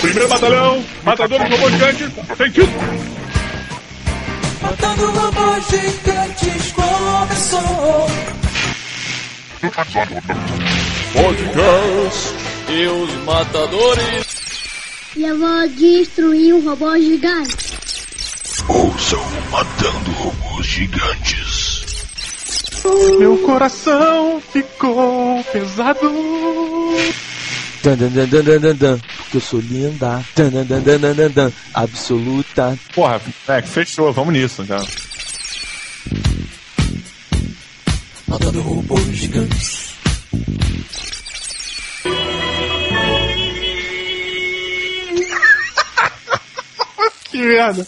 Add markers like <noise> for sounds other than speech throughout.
Primeiro batalhão, matadores robôs gigantes, thank you! Matando robôs gigantes começou. Podcast. E os matadores. E eu vou destruir um robô gigante. Ouçam Matando Robôs Gigantes. Meu coração ficou pesado. Dan, dan, dan, dan, dan, dan, porque eu sou linda. Dan, dan, dan, dan, dan, dan, dan, absoluta. Porra, é, fechou, vamos nisso, cara. Matando robôs gigantes. <laughs> Que merda.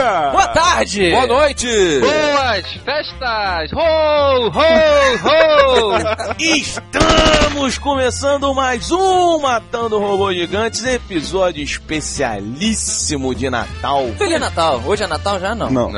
Dia! Boa tarde! Boa noite! Boas festas! Ho, ho, ho! <laughs> Estamos começando mais um Matando Robôs Gigantes, episódio especialíssimo de Natal. Feliz Natal! Hoje é Natal já? Não. Não,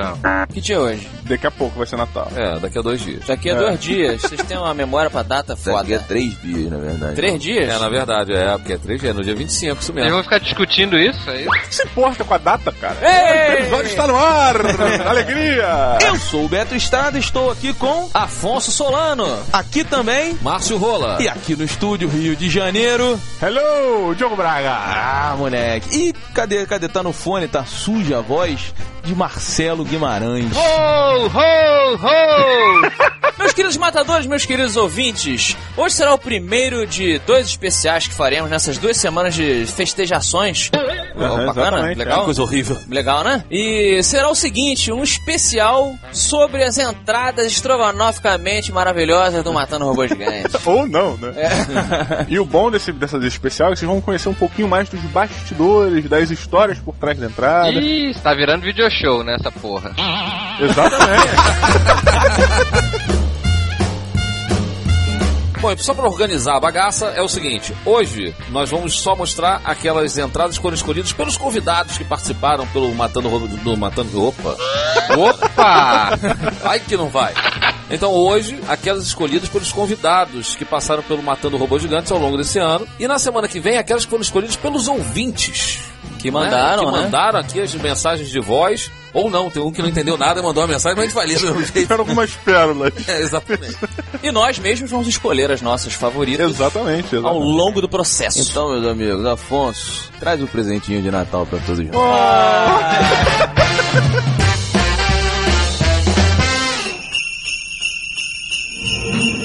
Que dia é hoje? daqui a pouco vai ser Natal. É, daqui a dois dias. Daqui a dois dias. Vocês têm uma memória pra data Daqui a foda. três dias, na verdade. Três dias? É, na verdade, é, porque é três dias, no dia 25, isso Eles mesmo. vão ficar discutindo isso aí? que se importa com a data, cara? Ei! O episódio está no ar! <laughs> Alegria! Eu sou o Beto Estrada, estou aqui com Afonso Solano. aqui também Márcio Rola. e aqui no estúdio Rio de Janeiro. Hello, Diogo Braga! Ah, moleque. E cadê, cadê? Tá no fone, tá suja a voz de Marcelo Guimarães. Ho, ho, ho! <laughs> Meus queridos matadores, meus queridos ouvintes, hoje será o primeiro de dois especiais que faremos nessas duas semanas de festejações. Aham, bacana, legal. é. Coisa horrível. Legal, né? E será o seguinte, um especial sobre as entradas estrogonoficamente maravilhosas do Matando Robô Gigante. <laughs> Ou não, né? E o bom desse, dessa especial é que vocês vão conhecer um pouquinho mais dos bastidores, das histórias por trás da entrada. Ih, tá virando video show, né, essa porra. Exatamente. <laughs> Bom, só para organizar a bagaça é o seguinte: hoje nós vamos só mostrar aquelas entradas que foram escolhidas pelos convidados que participaram pelo Matando do Matando Opa. Opa! <laughs> Ai que não vai. Então hoje, aquelas escolhidas pelos convidados que passaram pelo Matando Robôs Gigantes ao longo desse ano. E na semana que vem, aquelas que foram escolhidas pelos ouvintes. Que mandaram, que né? mandaram aqui as mensagens de voz. Ou não, tem um que não entendeu nada e mandou uma mensagem, mas a gente vai ler do mesmo <laughs> jeito. Espero algumas pérolas. É, exatamente. E nós mesmos vamos escolher as nossas favoritas Exatamente, ao exatamente. longo do processo. Então, meus amigos, Afonso, traz o presentinho de Natal pra todos nós.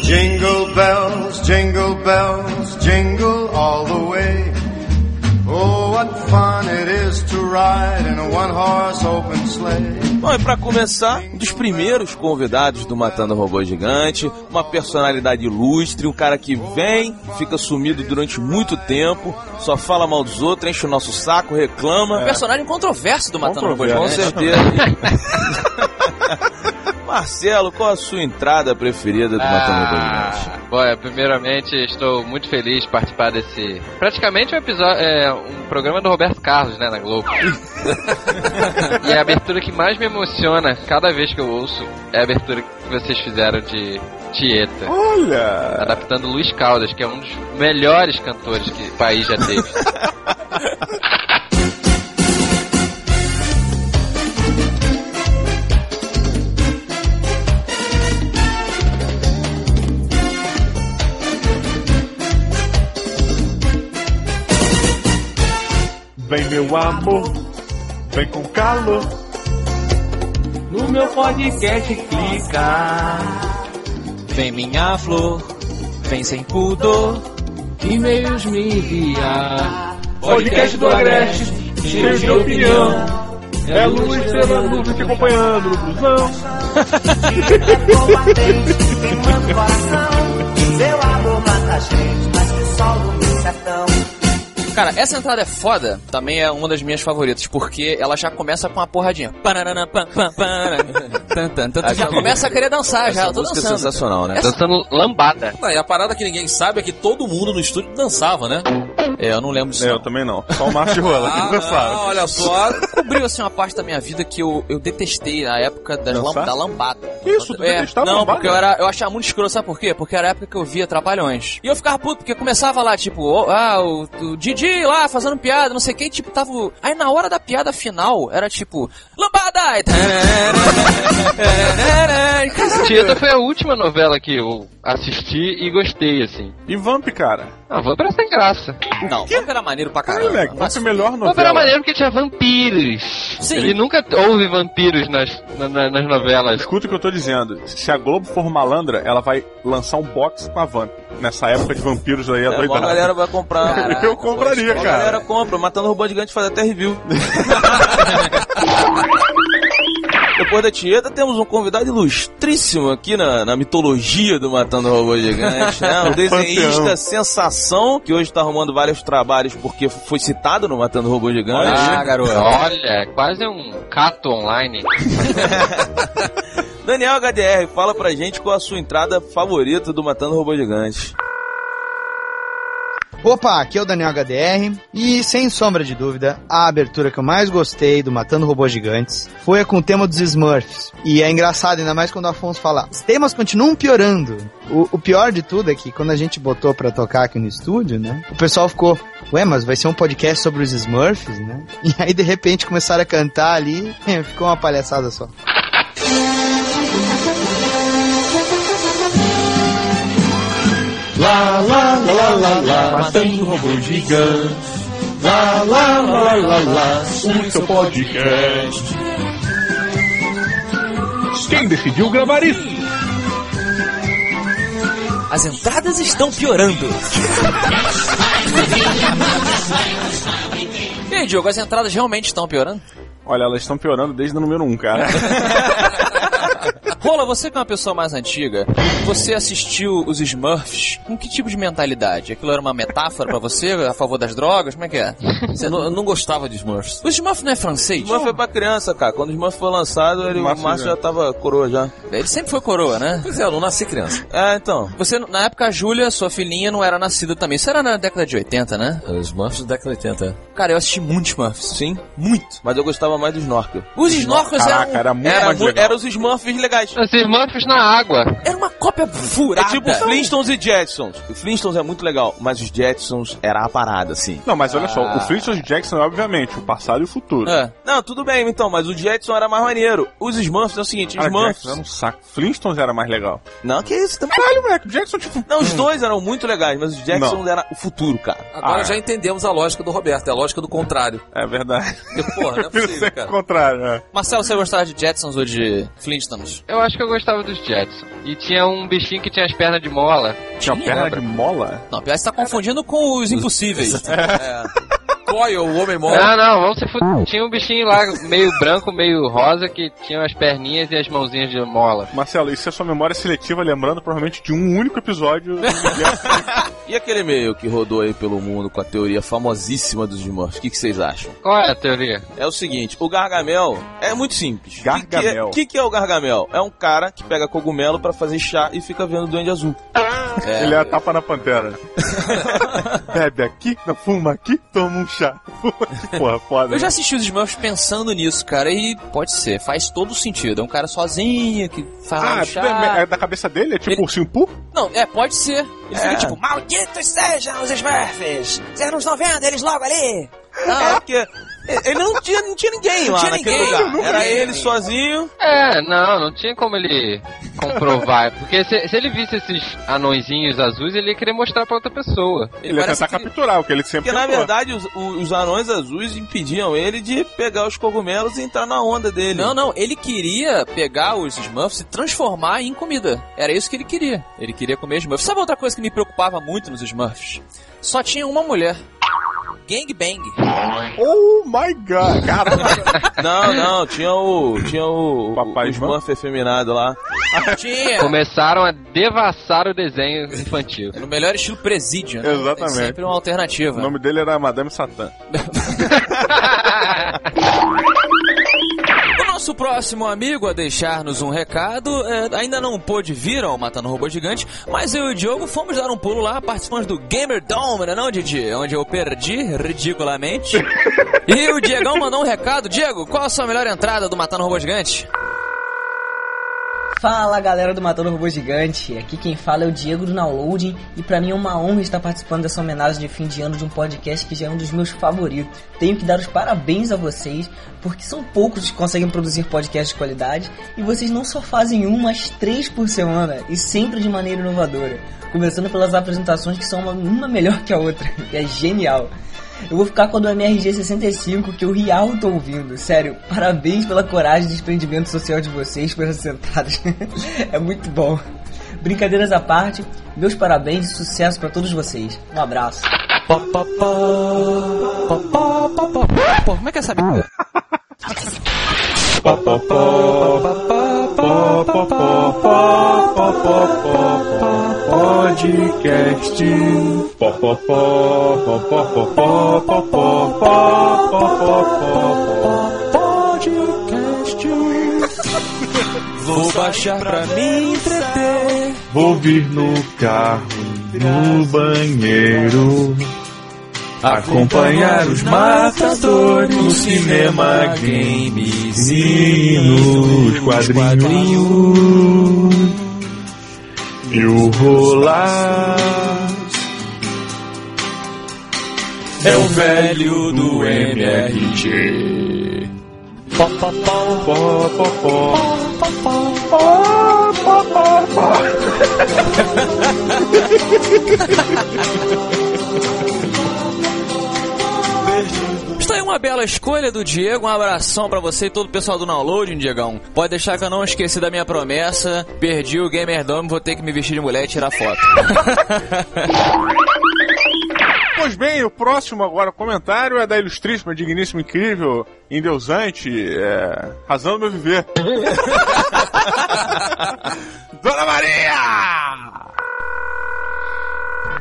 Jingle bells, jingle bells, jingle all the way. Bom, e pra começar, um dos primeiros convidados do Matando Robô Gigante, uma personalidade ilustre, um cara que vem, fica sumido durante muito tempo, só fala mal dos outros, enche o nosso saco, reclama. Personagem controverso do Matando Robô Com Gigante. certeza. <laughs> Marcelo, qual a sua entrada preferida do Matando? Ah, bom, é, primeiramente estou muito feliz de participar desse. Praticamente um episódio. É um programa do Roberto Carlos, né, na Globo. <laughs> e a abertura que mais me emociona cada vez que eu ouço é a abertura que vocês fizeram de Tieta. Olha! Adaptando Luiz Caldas, que é um dos melhores cantores que o país já teve. <laughs> Vem meu amor, vem com calor. No meu podcast clica. Vem minha flor, vem sem pudor. E-mails me enviar. Podcast do Agreste, cheio de opinião. É a luz pela nuvem te acompanhando no busão. <laughs> Queimando o coração. Seu amor mata a gente, Cara, essa entrada é foda, também é uma das minhas favoritas, porque ela já começa com uma porradinha. Já começa a querer dançar, já. Essa Eu tô música é dançando. sensacional, né? Essa- Dançando lambada. Não, e a parada que ninguém sabe é que todo mundo no estúdio dançava, né? É, eu não lembro disso. É, eu não. também não. Só o Márcio de Rola que Ah, dançava. não, olha só. Cobriu assim uma parte da minha vida que eu, eu detestei na época das lam- da lambada. Que isso? Tu é, detestava Não, lambada? porque eu, era, eu achava muito escroto, sabe por quê? Porque era a época que eu via Trapalhões. E eu ficava puto, porque começava lá, tipo, ah, o, o Didi lá fazendo piada, não sei o que, e, tipo, tava. o- Aí na hora da piada final, era tipo, lambada! <laughs> Tieta foi a última novela que eu assisti e gostei, assim. E Vamp, cara. Ah, Vamp era sem graça. Não, Vamp era maneiro pra Caralho, caramba. moleque, Vamp é a melhor Vamp era novela. maneiro porque tinha vampiros. Sim. Ele nunca houve vampiros nas, na- na- nas novelas. Escuta o que eu tô dizendo. Se a Globo for malandra, ela vai lançar um box com a Vamp. Nessa época de vampiros aí, a É, a doidada. galera vai comprar. Caraca, <laughs> eu compraria, A galera cara. compra, matando robô gigante faz até review. <laughs> Depois da Tieta, temos um convidado ilustríssimo aqui na, na mitologia do Matando Robô Gigante, né? Um <laughs> desenhista sensação, que hoje tá arrumando vários trabalhos porque foi citado no Matando Robô Gigante. Ah, garoto. Olha, quase um cato online. <laughs> Daniel HDR, fala pra gente qual a sua entrada favorita do Matando Robô Gigante. Opa, aqui é o Daniel HDR e sem sombra de dúvida, a abertura que eu mais gostei do Matando Robôs Gigantes foi a com o tema dos Smurfs. E é engraçado, ainda mais quando o Afonso fala, os temas continuam piorando. O, o pior de tudo é que quando a gente botou pra tocar aqui no estúdio, né, o pessoal ficou, ué, mas vai ser um podcast sobre os Smurfs, né? <laughs> E aí de repente começaram a cantar ali, <laughs> ficou uma palhaçada só. Lá, lá, lá, lá, lá, lá, matando robô gigante. Lá, lá, lá, lá, lá, o seu podcast. Quem decidiu gravar isso? As entradas estão piorando. e aí, Diogo, as entradas realmente estão piorando? Olha, elas estão piorando desde o número 1, um, cara. <laughs> Rola, você que é uma pessoa mais antiga, você assistiu os Smurfs com que tipo de mentalidade? Aquilo era uma metáfora pra você, a favor das drogas? Como é que é? Você não, eu não gostava de Smurfs. O Smurf não é francês? Smurf foi pra criança, cara. Quando o Smurf foi lançado, ele, o Márcio já. tava coroa já. Ele sempre foi coroa, né? Pois é, eu não nasci criança. É, então. Você, na época, a Júlia, sua filhinha, não era nascida também. Isso era na década de 80, né? Os Smurfs da década de 80. Cara, eu assisti muito Smurfs. Sim. Muito. Mas eu gostava mais do Snorkel. Os Snorkels Caraca, eram, era muito Era, mais legal. era os Smurfs legais. Os Smurfs na água. era uma cópia É furada. tipo Flintstones e Jetsons. O Flintstones é muito legal, mas os Jetsons era a parada, assim. Não, mas olha só, Ah. o Flintstones Jackson é obviamente o passado e o futuro. É. Não, tudo bem, então, mas o Jetson era mais maneiro. Os Smurfs é o seguinte, os Ah, Smurfs... Jackson era um saco. Flintstones era mais legal. Não, que isso também. Caralho, moleque, o Jackson, tipo... Não, os dois eram muito legais, mas os Jetsons Não. era o futuro, cara. Agora Ah. já entendemos a lógica do Roberto, é a lógica do contrário. É verdade. Porque, porra, não é <laughs> possível, cara. o contrário, é. Marcelo, você gostava de Jetsons ou de Flintstones? Eu acho que eu gostava dos Jetson. E tinha um bichinho que tinha as pernas de mola. Tinha Tinha, perna lembra? de mola? Não, pior, você tá confundindo com os impossíveis. <laughs> Coil, o homem mole. Ah, não, vamos se fuder. Tinha um bichinho lá, meio branco, meio rosa, que tinha as perninhas e as mãozinhas de mola. Marcelo, isso é sua memória seletiva, lembrando provavelmente de um único episódio. <laughs> E aquele e-mail que rodou aí pelo mundo com a teoria famosíssima dos Smurfs, o que, que vocês acham? Qual é a teoria? É o seguinte, o Gargamel é muito simples. Gargamel. O que, que, é o Gargamel? É um cara que pega cogumelo pra fazer chá e fica vendo o Duende Azul. Ele é a tapa na pantera. <laughs> Bebe aqui, não fuma aqui, toma um chá. <laughs> Porra, foda. Eu já né? assisti os Smurfs pensando nisso, cara, e pode ser, faz todo sentido. É um cara sozinho que faz Ah, tudo chá. é, é da cabeça dele? É tipo Ele- ursinho Poo? Não, é, pode ser. Ele É. fica tipo, malditos sejam os Smurfs! Vocês não estão vendo eles logo ali? <laughs> Não, É porque ele não tinha, não tinha ninguém Não lá tinha naquele ninguém, lugar. Era ele sozinho. É, não, não tinha como ele comprovar. <laughs> Porque se, se ele visse esses anõezinhos azuis, ele ia querer mostrar pra outra pessoa. Ele ia parece tentar que- capturar, o que ele sempre Porque na tentou. verdade os, os anões azuis impediam ele de pegar os cogumelos e entrar na onda dele. Não, não, ele queria pegar os Smurfs e transformar em comida. Era isso que ele queria. Ele queria comer Smurfs. Sabe outra coisa que me preocupava muito nos Smurfs? Só tinha uma mulher. Gang Bang. Oh my god, cara. <laughs> Não, não, tinha o. Tinha o. Papai o Smurf efeminado lá. Tinha. Começaram a devassar o desenho infantil. No melhor estilo presídio, né? Exatamente. Sempre uma alternativa. O nome dele era Madame Satã. <laughs> Nosso próximo amigo a deixar-nos um recado é, ainda não pôde vir ao Matando Robô Gigante, mas eu e o Diogo fomos dar um pulo lá, participamos do Gamer Dome, não é não, Didi? Onde eu perdi ridiculamente. <laughs> e o Diegão mandou um recado. Diego, qual a sua melhor entrada do Matando Robô Gigante? Fala galera do Matando Robô Gigante, aqui quem fala é o Diego do Downloading e pra mim é uma honra estar participando dessa homenagem de fim de ano de um podcast que já é um dos meus favoritos. Tenho que dar os parabéns a vocês, porque são poucos os que conseguem produzir podcasts de qualidade e vocês não só fazem um, mas três por semana e sempre de maneira inovadora. Começando pelas apresentações que são uma, uma melhor que a outra, <laughs> é genial. Eu vou ficar com a do MRG 65 que eu real tô ouvindo. Sério, parabéns pela coragem e desprendimento social de vocês por sentadas. é muito bom. Brincadeiras à parte, meus parabéns e sucesso pra todos vocês. Um abraço. Pô, como é que é essa Podcast. Podcast. Vou baixar pra me entreter. Vou vir no carro, no banheiro. Acompanhar os matadores no cinema, games e nos quadrinhos. E o rolar é o velho do MRG. Pó, pó, pó. Pó, pó, pó, pó. <laughs> bela escolha do Diego. Um abração pra você e todo o pessoal do Downloading, Diegão. Pode deixar que eu não esqueci da minha promessa. Perdi o Gamer Dome, vou ter que me vestir de mulher e tirar foto. <laughs> Pois bem, o próximo agora comentário é da ilustríssima, digníssima, incrível, endeusante, é, razão do meu viver. <laughs> Dona Maria!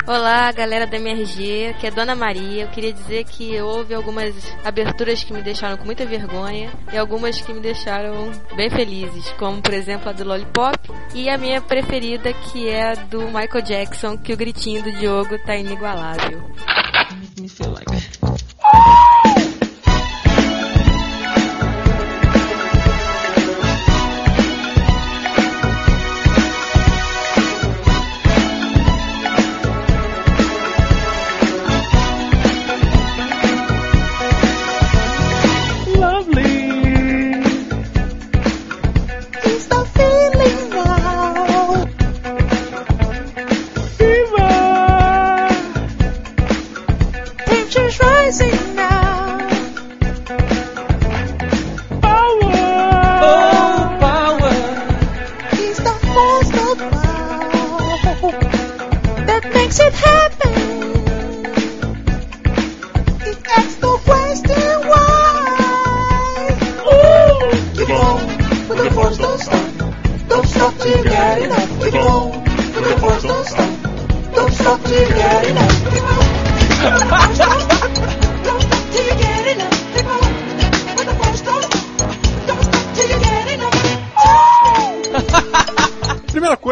Olá, galera da MRG, que é Dona Maria. Eu queria dizer que houve algumas aberturas que me deixaram com muita vergonha e algumas que me deixaram bem felizes, como por exemplo a do Lollipop e a minha preferida que é a do Michael Jackson, que o gritinho do Diogo tá inigualável. Is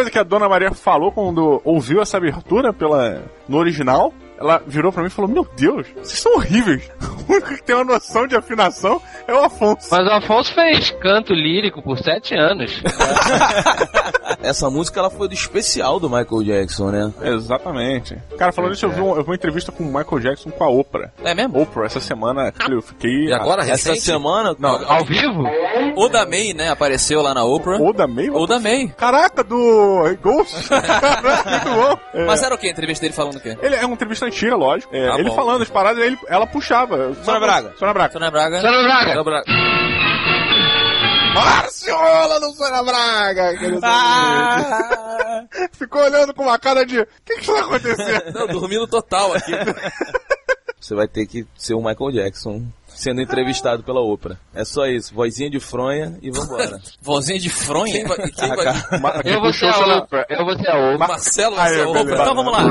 coisa que a Dona Maria falou quando ouviu essa abertura pela, no original, ela virou pra mim e falou: Meu Deus, vocês são horríveis. <laughs> O único que tem uma noção de afinação é o Afonso. Mas o Afonso fez canto lírico por sete anos. <laughs> Essa música ela foi do especial do Michael Jackson, né? Exatamente. Cara, falando isso, eu vi, um- eu vi uma entrevista com o Michael Jackson com a Oprah. É mesmo? Oprah, essa semana, eu fiquei. E agora, Essa recente? semana. Não, Ao vivo? O da May, né? Apareceu lá na Oprah. O da May? O da May. Caraca, do Ghost. Caraca, <laughs> muito bom. É. Mas era o que? A entrevista dele falando o quê? Ele é uma entrevista antiga, lógico. É, Ah, ele bom. falando as paradas, ele, ela puxava. Sônia Braga. Sônia Braga. Sônia Braga. Sônia Braga. Sônia Braga. Marciola do Sônia Braga! amigo. Ficou olhando com uma cara de. O que que está acontecendo? Não, dormindo total aqui. <laughs> você vai ter que ser o Michael Jackson sendo entrevistado pela Oprah. É só isso, vozinha de fronha e vambora. <laughs> Vozinha de fronha? Quem vai, quem vai... Eu vou ser a Oprah. Eu vou ser a Oprah. Marcelo vai ser a. Oprah. Então vamos lá.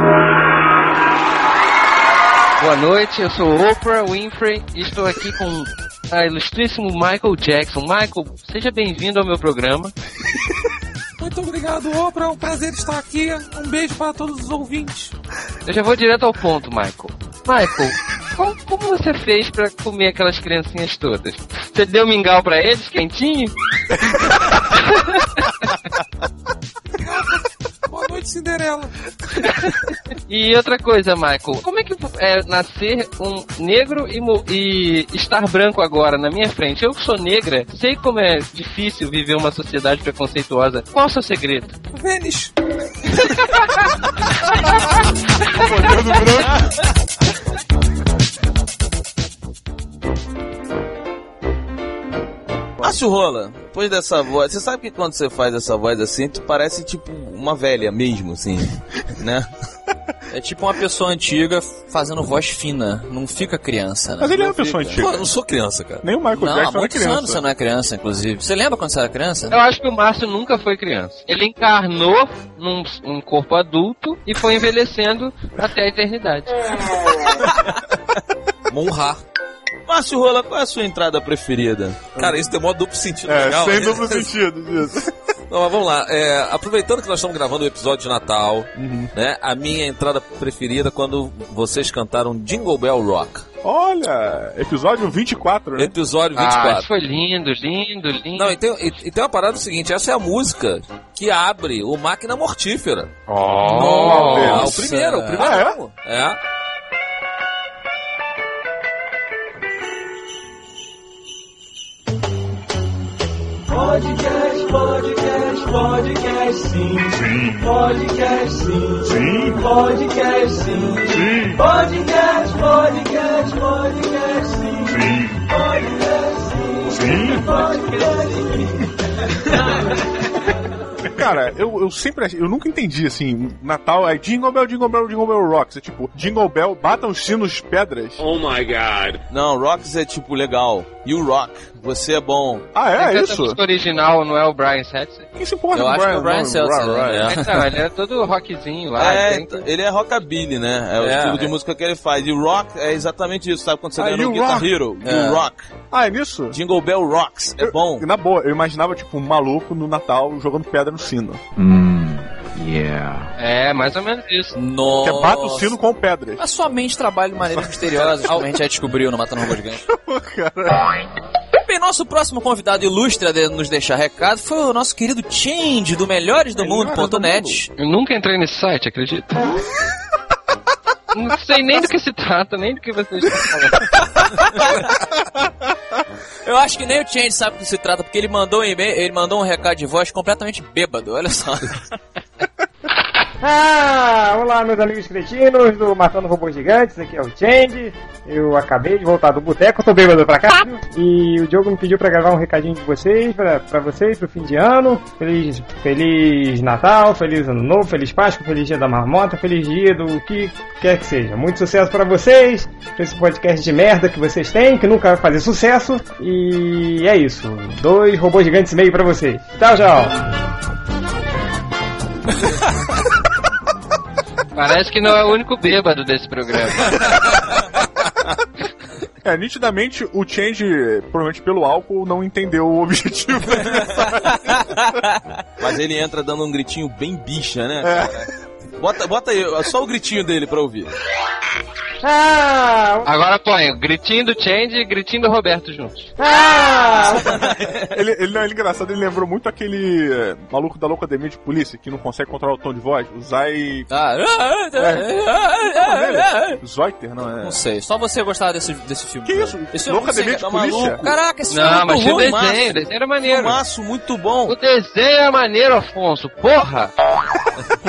Boa noite, eu sou Oprah Winfrey e estou aqui com a ilustríssimo Michael Jackson. Michael, seja bem-vindo ao meu programa. Muito obrigado, Oprah. É um prazer estar aqui. Um beijo para todos os ouvintes. Eu já vou direto ao ponto, Michael. Michael, como, como você fez pra comer aquelas criancinhas todas? Você deu mingau pra eles, quentinho? <laughs> Noite, Cinderela. <laughs> E outra coisa, Michael, como é que é nascer um negro e, e estar branco agora na minha frente? Eu que sou negra, sei como é difícil viver uma sociedade preconceituosa. Qual é o seu segredo? Vênis. <laughs> Márcio Rola, depois dessa voz, você sabe que quando você faz essa voz assim, tu parece tipo uma velha mesmo, assim, <laughs> né? É tipo uma pessoa antiga fazendo voz fina. Não fica criança, né? Mas ele é uma pessoa Pô, antiga. eu não sou criança, cara. Nem o Michael Não, Jackson era criança. anos você não é criança, inclusive. Você lembra quando você era criança? Eu acho que o Márcio nunca foi criança. Ele encarnou num um corpo adulto e foi envelhecendo até a eternidade. <laughs> Monrar. Márcio Rola, qual é a sua entrada preferida? Cara, isso tem mó duplo sentido É, legal. sem né? duplo sentido disso. <laughs> Não, mas vamos lá. É, aproveitando que nós estamos gravando o episódio de Natal, né? A minha entrada preferida é quando vocês cantaram Jingle Bell Rock. Olha, episódio 24, né? Episódio Ah, 24. isso foi lindo, lindo, lindo. Não, e tem, e, e tem uma parada seguinte, essa é a música que abre o Máquina Mortífera. Oh, Ah, o Deus. primeiro, o primeiro. Ah, é? jogo. é? Podcast, podcast, podcast, sim. Sim, Podcast, sim. sim, Podcast, sim. sim, Podcast, podcast, podcast, sim. sim, Podcast, sim. sim. Podcast, sim. Cara, eu, eu sempre eu nunca entendi assim, Natal é Jingle Bell, Jingle Bell, Jingle Bell Rocks. É tipo, Jingle Bell, batam os sinos pedras. Não, Rocks é tipo legal. You rock, você é bom. Ah, é, canta isso? música original não é o Brian Setzer? Quem se importa Eu com acho que é o Brian right, né? right. Não, ele é todo rockzinho lá. É, ele é rockabilly, né? É o É, estilo de é. música que ele faz. E rock é exatamente isso, sabe? Quando você Ah, ganha no you Guitar rock. Hero, É. you rock. Ah, é nisso? Jingle Bell Rocks, é Eu- bom. Na boa, eu imaginava, tipo, um maluco no Natal jogando pedra no sino. É, mais ou menos isso. Nossa. Que é bata o sino com pedras. A sua mente trabalha de maneira misteriosa, <laughs> como a gente já descobriu no Matando Robô Gigante. <laughs> Bem, nosso próximo convidado ilustre a de- nos deixar recado foi o nosso querido Change, do Melhores do Mundo.net. Eu nunca entrei nesse site, acredita? <laughs> Não sei nem do que se trata, nem do que vocês estão falando. Eu acho que nem o Change sabe do que se trata, porque ele mandou um e-mail, ele mandou um recado de voz completamente bêbado, olha só. <laughs> Ah, olá meus amigos cretinos do Matando Robôs Gigantes, aqui é o Change. Eu acabei de voltar do boteco, tô bêbado pra cá. E o Diogo me pediu pra gravar um recadinho de vocês, pra, pra vocês, pro fim de ano. Feliz, feliz Natal, feliz Ano Novo, feliz Páscoa, feliz Dia da Marmota, feliz dia do que quer que seja. Muito sucesso pra vocês, pra esse podcast de merda que vocês têm, que nunca vai fazer sucesso. E é isso. Dois robôs gigantes e meio pra vocês. Tchau, tchau. <laughs> Parece que não é o único bêbado desse programa. <laughs> É, nitidamente o Change, provavelmente pelo álcool, não entendeu o objetivo. Mas ele entra dando um gritinho bem bicha, né? É. Bota, bota aí, só o gritinho dele pra ouvir. Ah, Agora põe o gritinho do Change e gritinho do Roberto juntos. ah. ele, ele, não, é engraçado, ele lembrou muito aquele é, maluco da loucademia de polícia que não consegue controlar o tom de voz. O Zay. Ah, Zoiter, não é? Não sei, só você gostava desse, desse filme. Que isso? Esse Loucademia de polícia? maluco? Caraca, esse filme é Não, muito mas tinha o ruim. desenho, o desenho era maneiro. Filmaço muito bom. O desenho é maneiro, Afonso, porra! <laughs>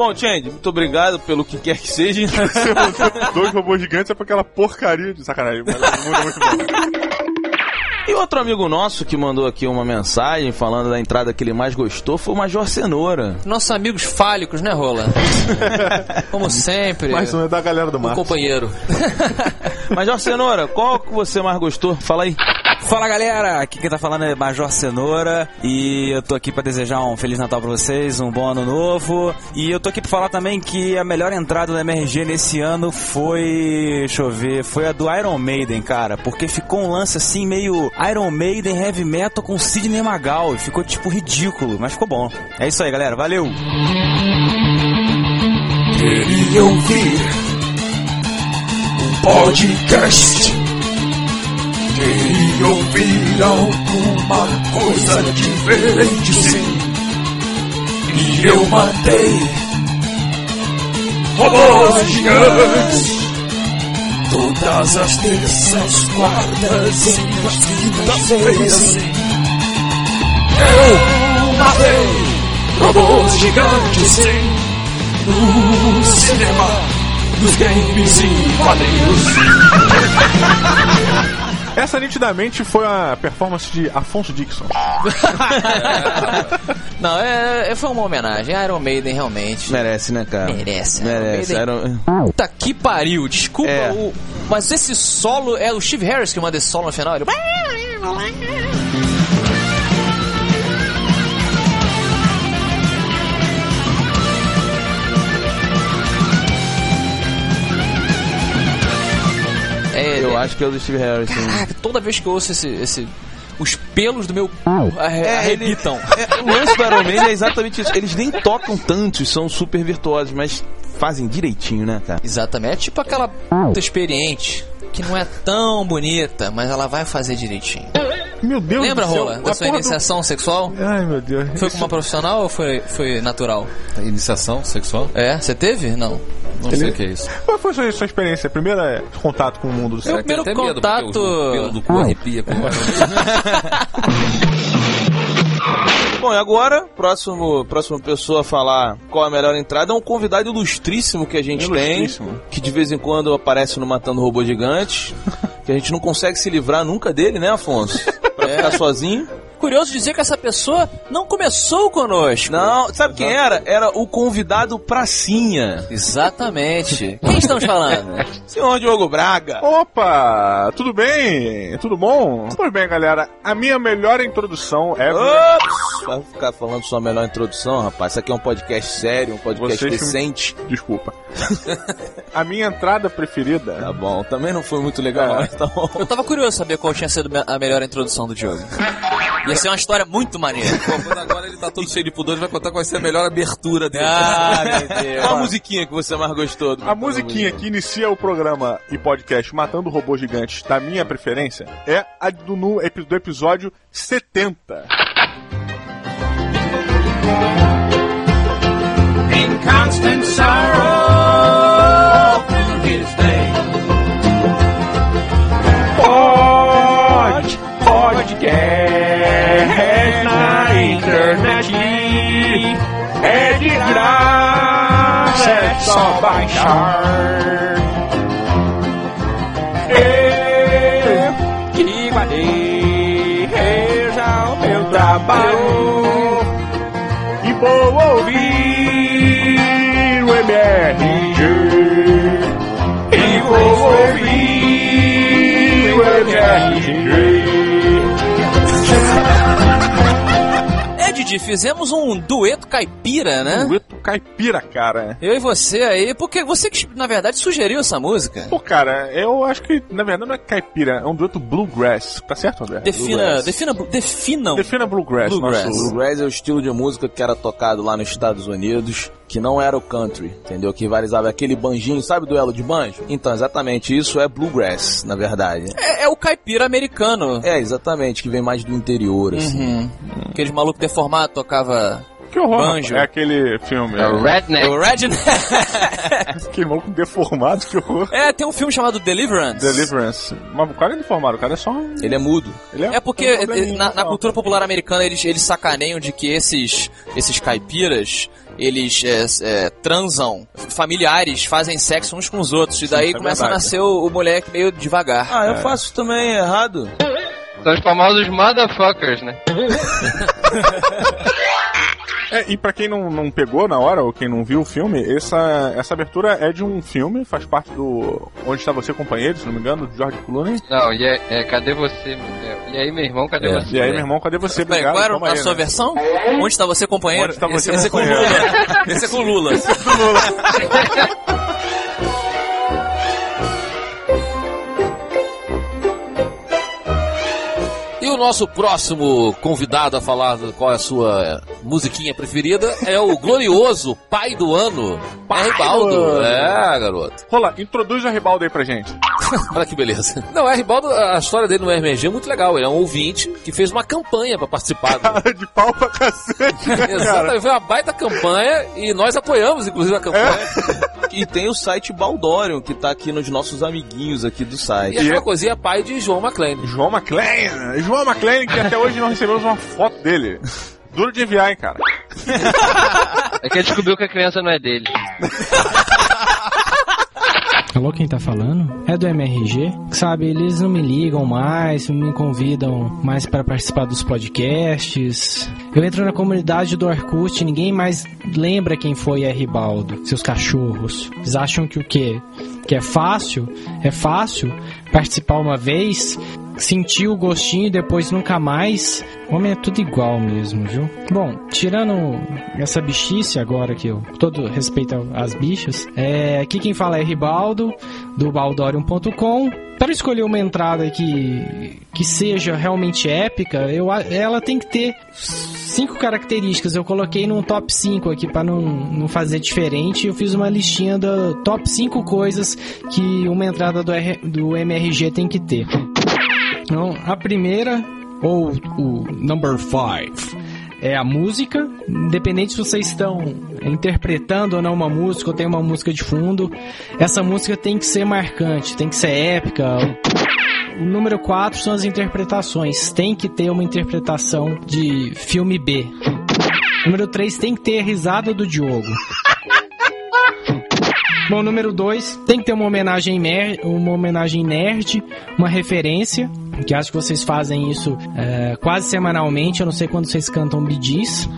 Bom, Change, muito obrigado pelo que quer que seja. Dois robôs gigantes é pra aquela porcaria de sacanagem. Mas é muito, muito bom. E outro amigo nosso que mandou aqui uma mensagem falando da entrada que ele mais gostou foi o Major Cenoura. Nossos amigos fálicos, né, Rola? <laughs> Como sempre. Mais um é da galera do Um mar. companheiro. <laughs> Major Cenoura, qual que você mais gostou? Fala aí. Fala galera, aqui quem tá falando é Major Cenoura e eu tô aqui pra desejar um Feliz Natal pra vocês, um bom ano novo. E eu tô aqui pra falar também que a melhor entrada do MRG nesse ano foi, deixa eu ver, foi a do Iron Maiden, cara, porque ficou um lance assim meio Iron Maiden Heavy Metal com Sidney Magal, ficou tipo ridículo, mas ficou bom. É isso aí, galera, valeu. Queria ouvir um podcast. Queria ouvir alguma coisa diferente, sim. E eu mandei robôs gigantes. Todas as terças, quartas e quintas-feiras, sim. Eu matei robôs gigantes, sim. No cinema, nos games e quadrinhos. <laughs> Essa nitidamente foi a performance de Afonso Dixon. <laughs> Não, é, é- foi uma homenagem. Iron Maiden realmente. Merece, né, cara? Merece. Merece. Iron Iron- Puta que pariu, desculpa É. o. Mas esse solo é o Steve Harris que manda esse solo no final. Ele... É, Eu é- acho que é o do Steve Harris. sim. Caraca, toda vez que eu ouço esse. esse os pelos do meu cu É, arrebitam. É, o lance do Iron Man é exatamente isso. Eles nem tocam tanto e são super virtuosos, mas fazem direitinho, né, cara? Exatamente. É tipo aquela puta experiente que não é tão bonita, mas ela vai fazer direitinho. Meu Deus Lembra, do céu, Rola, da sua porra do- iniciação sexual? Ai, meu Deus. Foi com uma profissional ou foi, foi natural? Iniciação sexual? É, você teve? Não. Não sei o que é isso. Qual foi a sua, sua experiência? Primeiro é, contato com o mundo do Meu sexo? primeiro Até medo, contato. o pelo do cu arrepia com <laughs> Bom, e agora, próximo, próxima pessoa a falar qual é a melhor entrada é um convidado ilustríssimo que a gente Ilustríssimo. tem, que de vez em quando aparece no Matando Robô Gigante, que a gente não consegue se livrar nunca dele, né, Afonso? <laughs> É. ficar sozinho. Curioso dizer que essa pessoa não começou conosco. Não, sabe quem era? Era o convidado Pracinha. Exatamente. Quem estamos falando? <laughs> Senhor Diogo Braga. Opa, tudo bem? Tudo bom? Pois bem, galera, a minha melhor introdução é... Ops, vai ficar falando sua melhor introdução, rapaz. Isso aqui é um podcast sério, um podcast Vocês- decente. Desculpa. <laughs> a minha entrada preferida... Tá bom, também não foi muito legal, É. mas tá bom. Eu tava curioso saber qual tinha sido a melhor introdução do Diogo. <laughs> Ia ser uma história muito maneira. Pô, agora ele tá todo cheio de pudor, ele vai contar qual vai ser a melhor abertura dele. Ah, meu Deus. Qual a musiquinha que você mais gostou? do A musiquinha que inicia o programa e podcast Matando Robôs Gigantes da minha preferência é a do, no, do episódio 70. in constant sorrow through his day. Pode, podcast internet. É de graça, é só baixar. Eu que guardeja o meu trabalho e vou ouvir o MRG. Fizemos um dueto caipira, né? Dueto caipira, cara. Eu e você aí, porque você que, na verdade, sugeriu essa música. Pô, cara, eu acho que, na verdade, não é caipira, é um dueto bluegrass. Tá certo, André? Defina, defina, definam. Defina bluegrass. Bluegrass. nosso- Bluegrass é o estilo de música que era tocado lá nos Estados Unidos, que não era o country, entendeu? Que rivalizava aquele banjinho, sabe duelo de banjo? Então, exatamente, isso é bluegrass, na verdade. É, é o caipira americano. É, exatamente, que vem mais do interior, assim. Uhum. Aqueles malucos deformados tocava Que horror, banjo. É aquele filme. É o Redneck. O Redneck. <laughs> Aquele maluco deformado, que horror. É, tem um filme chamado Deliverance. Deliverance. Mas o cara é deformado, o cara é só um... Ele é mudo. Ele É porque tem um na, na não. cultura popular americana eles, eles sacaneiam de que esses, esses caipiras eles é, é, transam, familiares fazem sexo uns com os outros, e daí é começa a verdade. nascer o, o moleque meio devagar. Ah, eu É. faço também errado. São os famosos motherfuckers, né? <laughs> É, e pra quem não, não pegou na hora, ou quem não viu o filme, essa, essa abertura é de um filme, faz parte do Onde Está Você, Companheiro, se não me engano, do George Clooney. Não, e, é, é, cadê você? E aí, meu irmão, cadê É. você? E aí, meu irmão, cadê você? Peraí, Obrigado, qual era toma a aí, sua né? versão? Onde está você, companheiro? Onde está você, esse, esse é com companheiro? Lula. Esse é com Lula. <laughs> nosso próximo convidado a falar qual é a sua musiquinha preferida é o glorioso pai do ano, pai Ribaldo. do ano. É, garoto. Rola, introduz o Ribaldo aí pra gente. <laughs> Olha que beleza. Não, é Ribaldo, a história dele no RMG é muito legal. Ele é um ouvinte que fez uma campanha pra participar. Do... <laughs> de pau pra cacete, né, cara? Exatamente, foi uma baita campanha e nós apoiamos, inclusive, a campanha. <laughs> E tem o site Baldorion, que tá aqui nos nossos amiguinhos aqui do site. E aquela coisinha pai de João McClane. João McClane. João McClane, que até hoje não recebemos uma foto dele. Duro de enviar, hein, cara. É que ele descobriu que a criança não é dele. Alô, quem tá falando? É do MRG. Sabe, eles não me ligam mais, não me convidam mais para participar dos podcasts. Eu entro na comunidade do Orkut, ninguém mais lembra quem foi a Ribaldo, seus cachorros. Eles acham que o quê? Que é fácil? É fácil participar uma vez, sentir o gostinho e depois nunca mais. Homem é tudo igual mesmo, viu? Bom, tirando essa bichice agora que eu, todo respeito às bichas, é, aqui quem fala é Ribaldo, do Baldorium.com. Para escolher uma entrada que, que seja realmente épica, eu, ela tem que ter cinco características. Eu coloquei num top 5 aqui para não, não fazer diferente. Eu fiz uma listinha da top 5 coisas que uma entrada do, R- do MRG tem que ter. Então, a primeira, ou o number 5, é a música. Independente se vocês estão interpretando ou não uma música, ou tem uma música de fundo, essa música tem que ser marcante, tem que ser épica. O número 4 são as interpretações. Tem que ter uma interpretação de filme B. Número 3 tem que ter a risada do Diogo. Bom, número 2, tem que ter uma homenagem, uma homenagem nerd, uma referência, que acho que vocês fazem isso é, quase semanalmente, eu não sei quando vocês cantam bidis.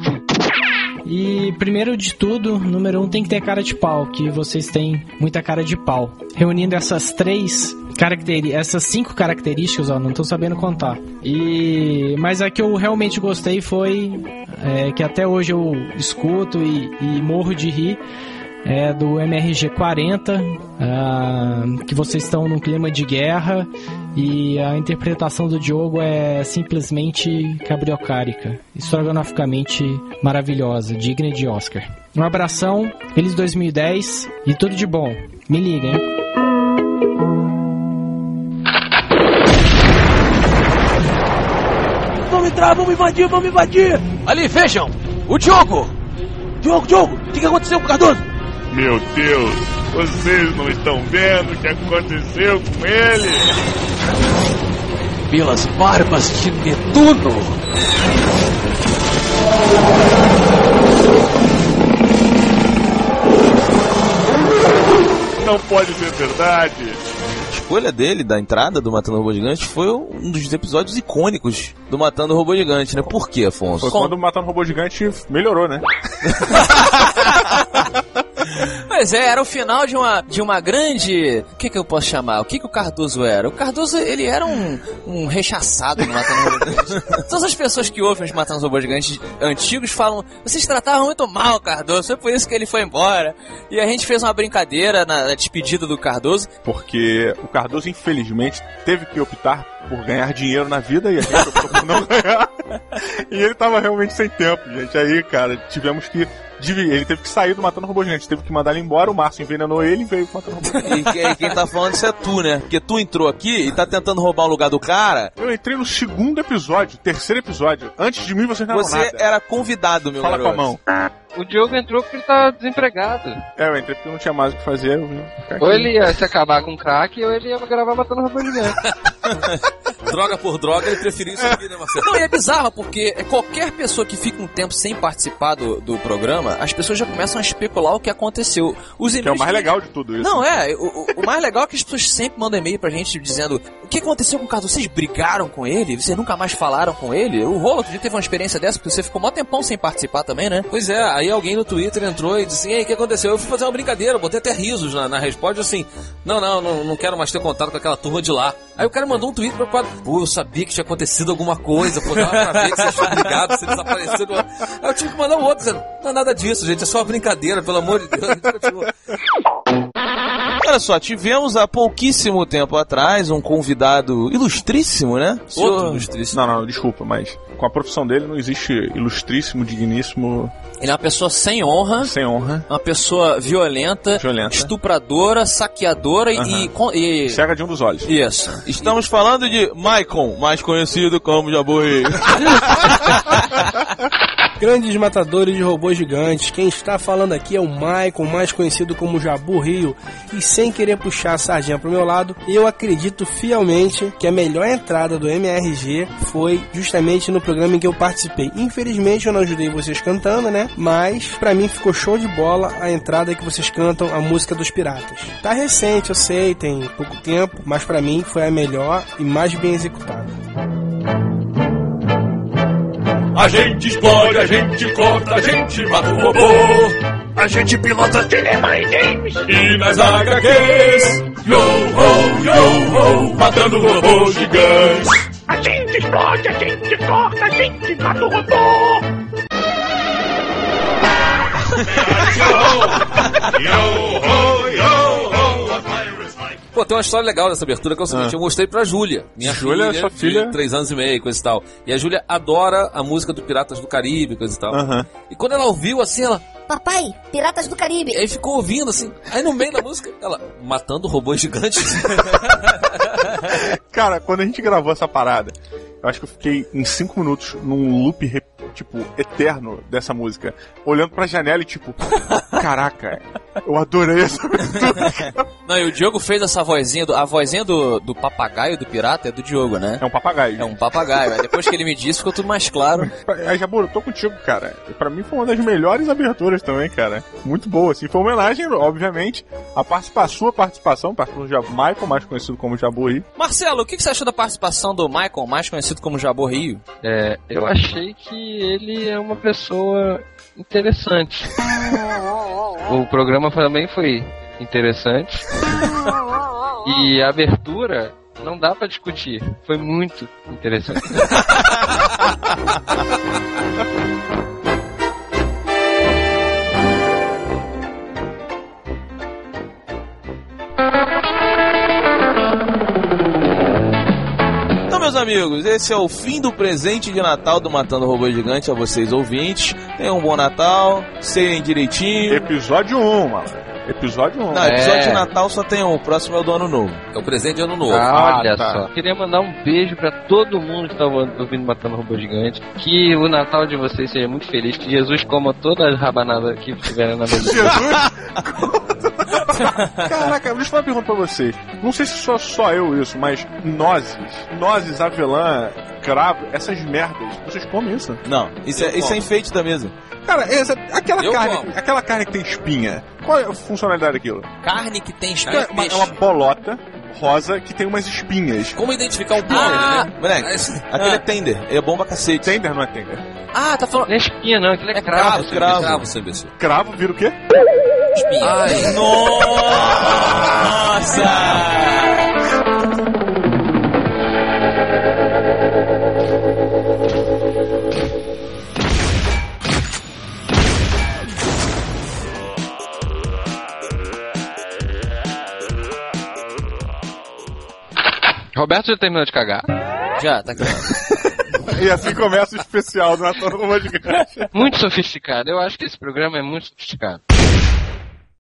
E primeiro de tudo, número 1 um, tem que ter cara de pau, que vocês têm muita cara de pau. Reunindo essas três características, essas cinco características, ó, não tô sabendo contar. E mas a que eu realmente gostei foi é, que até hoje eu escuto e, e morro de rir é do MRG 40, ah, que vocês estão num clima de guerra e a interpretação do Diogo é simplesmente cabriocárica, estrogonoficamente maravilhosa, digna de Oscar. Um abração, feliz 2010 e tudo de bom. Me liga, hein? Vamos entrar, vamos invadir, vamos invadir! Ali, vejam! O Diogo! Diogo, Diogo, o que aconteceu com o Cardoso? Meu Deus, vocês não estão vendo o que aconteceu com ele? Pelas barbas de Netuno! Não pode ser verdade. A escolha dele, da entrada do Matando o Robô Gigante, foi um dos episódios icônicos do Matando o Robô Gigante, né? Por quê, Afonso? Foi quando o Matando Robô Gigante melhorou, né? <laughs> Pois é, era o final de uma, de uma grande. O que, que eu posso chamar? O que, que o Cardoso era? O Cardoso, ele era um, um rechaçado no Matando Robô Gigante. <laughs> Todas as pessoas que ouvem os Matando Robô Gigantes antigos falam: vocês tratavam muito mal o Cardoso, foi por isso que ele foi embora. E a gente fez uma brincadeira na, na despedida do Cardoso. Porque o Cardoso, infelizmente, teve que optar por ganhar dinheiro na vida e a gente optou por não <laughs> ganhar. E ele tava realmente sem tempo, gente. Aí, cara, tivemos que. Ele teve que sair do Matando Robô Gigante, teve que mandar ele embora. O Márcio envenenou ele e veio Matando Robô Gigante. E quem, quem tá falando isso é tu, né? Porque tu entrou aqui e tá tentando roubar o lugar do cara. Eu entrei no segundo episódio, terceiro episódio. Antes de mim, vocês não Você nada. era convidado, meu Fala garoto. com a mão. O Diogo entrou porque ele tá desempregado. É, eu entrei porque não tinha mais o que fazer. Ou ele ia se acabar com crack, ou ele ia gravar Matando Gigante. <laughs> droga por droga, ele preferiu isso aqui, né, Marcelo? Não, e é bizarro, porque é qualquer pessoa que fica um tempo sem participar do, do programa, as pessoas já começam a especular o que aconteceu. Os Que é o mais legal de tudo isso. Não, é. O, o- o mais legal é que as pessoas sempre mandam e-mail pra gente dizendo o que aconteceu com o Carlos? Vocês brigaram com ele? Vocês nunca mais falaram com ele? O Rolo, tu já teve uma experiência dessa? Porque você ficou mó tempão sem participar também, né? Pois é, aí alguém no Twitter entrou e disse: Ei, o que aconteceu? Eu fui fazer uma brincadeira, botei até risos na, na resposta assim: Não, não, não, não quero mais ter contato com aquela turma de lá. Aí o cara mandou um tweet preocupado: Pô, eu sabia que tinha acontecido alguma coisa, pô, dava pra ver que vocês tinham brigado, você desapareceu. Aí eu tive que mandar um outro dizendo: Não é nada disso, gente, é só uma brincadeira, pelo amor de Deus. A gente continua. Olha só, tivemos há pouquíssimo tempo atrás um convidado ilustríssimo, né? Outro ilustríssimo. Não, não, desculpa, mas com a profissão dele não existe ilustríssimo, digníssimo. Ele é uma pessoa sem honra. Sem honra. Uma pessoa violenta, Violenta. estupradora, saqueadora e- Aham. e, e. Cega de um dos olhos. Isso. Estamos falando de Maicon, mais conhecido como Jabuí. <laughs> Grandes matadores de robôs gigantes, quem está falando aqui é o Michael, mais conhecido como Jabu Rio. E sem querer puxar a sardinha pro meu lado, eu acredito fielmente que a melhor entrada do MRG foi justamente no programa em que eu participei. Infelizmente eu não ajudei vocês cantando, né? Mas pra mim ficou show de bola a entrada que vocês cantam a música dos piratas. Tá recente, eu sei, tem pouco tempo, mas pra mim foi a melhor e mais bem executada. A gente explode, a gente corta, a gente mata o robô. A gente pilota cinema e games. E nas HQs, yo ho, yo ho, matando robôs gigantes. A gente explode, a gente corta, a gente mata o robô. <laughs> yo ho, yo Pô, tem uma história legal dessa abertura que é o seguinte: Ah. eu mostrei pra Júlia, minha Júlia, filha, sua de filha? três anos e meio, coisa e tal. E a Júlia adora a música do Piratas do Caribe, coisa e tal. E quando ela ouviu assim, ela. Papai, Piratas do Caribe. Aí ficou ouvindo assim. Aí no meio da música, ela. Matando robôs gigantes. <laughs> Cara, quando a gente gravou essa parada, eu acho que eu fiquei em cinco minutos num loop, rep- tipo, eterno dessa música. Olhando pra janela e tipo, caraca, eu adorei essa <laughs> abertura. Não, e o Diogo fez essa vozinha, do, a vozinha do, do papagaio do pirata é do Diogo, né? É um papagaio. É um papagaio. Aí depois que ele me disse, ficou tudo mais claro. Aí, Jaburo, eu tô contigo, cara. Pra mim foi uma das melhores aberturas também, cara. Muito boa, assim. Foi uma homenagem, obviamente, à participa- a sua participação, participação do Michael, mais conhecido como Jaburi. Marcelo, o que que você achou da participação do Michael, mais conhecido como Jabor Rio? É, eu achei que ele é uma pessoa interessante. o programa também foi interessante. E a abertura não dá pra discutir. Foi muito interessante. <laughs> amigos, esse é o fim do presente de Natal do Matando Robô Gigante a vocês ouvintes. Tenham um bom Natal, ceiem direitinho. Episódio 1, mano. Episódio 1. Não, episódio de Natal só tem um, o próximo é o do Ano Novo. É o presente de Ano Novo. Ah, olha tá. só. Queria mandar um beijo pra todo mundo que tá ouvindo Matando Robô Gigante. Que o Natal de vocês seja muito feliz. Que Jesus coma todas as rabanadas que tiverem na mesa. <laughs> <laughs> <laughs> Caraca, deixa eu fazer uma pergunta pra vocês. Não sei se sou só eu isso, mas nozes, nozes, avelã, cravo, essas merdas, vocês comem isso? Não, isso, é, isso é enfeite da mesa. Cara, essa, aquela, Eu carne, como. aquela carne que tem espinha, qual é a funcionalidade daquilo? Carne que tem É espinho. uma, é uma bolota rosa que tem umas espinhas. Como identificar o bom, Ah, né? Moleque, Mas- aquele é tender, é bom pra cacete. Tender não é tender. Ah, tá falando. Não é espinha, não. Aquilo é cravo. Cravo, cravo. cravo, cravo, seu imbecil. Cravo vira o quê? Espinho. Ai, <laughs> Nossa! Roberto já terminou de cagar. Já, tá claro. E assim começa o especial do Natal Robô Gigante. Muito sofisticado. Eu acho que esse programa é muito sofisticado.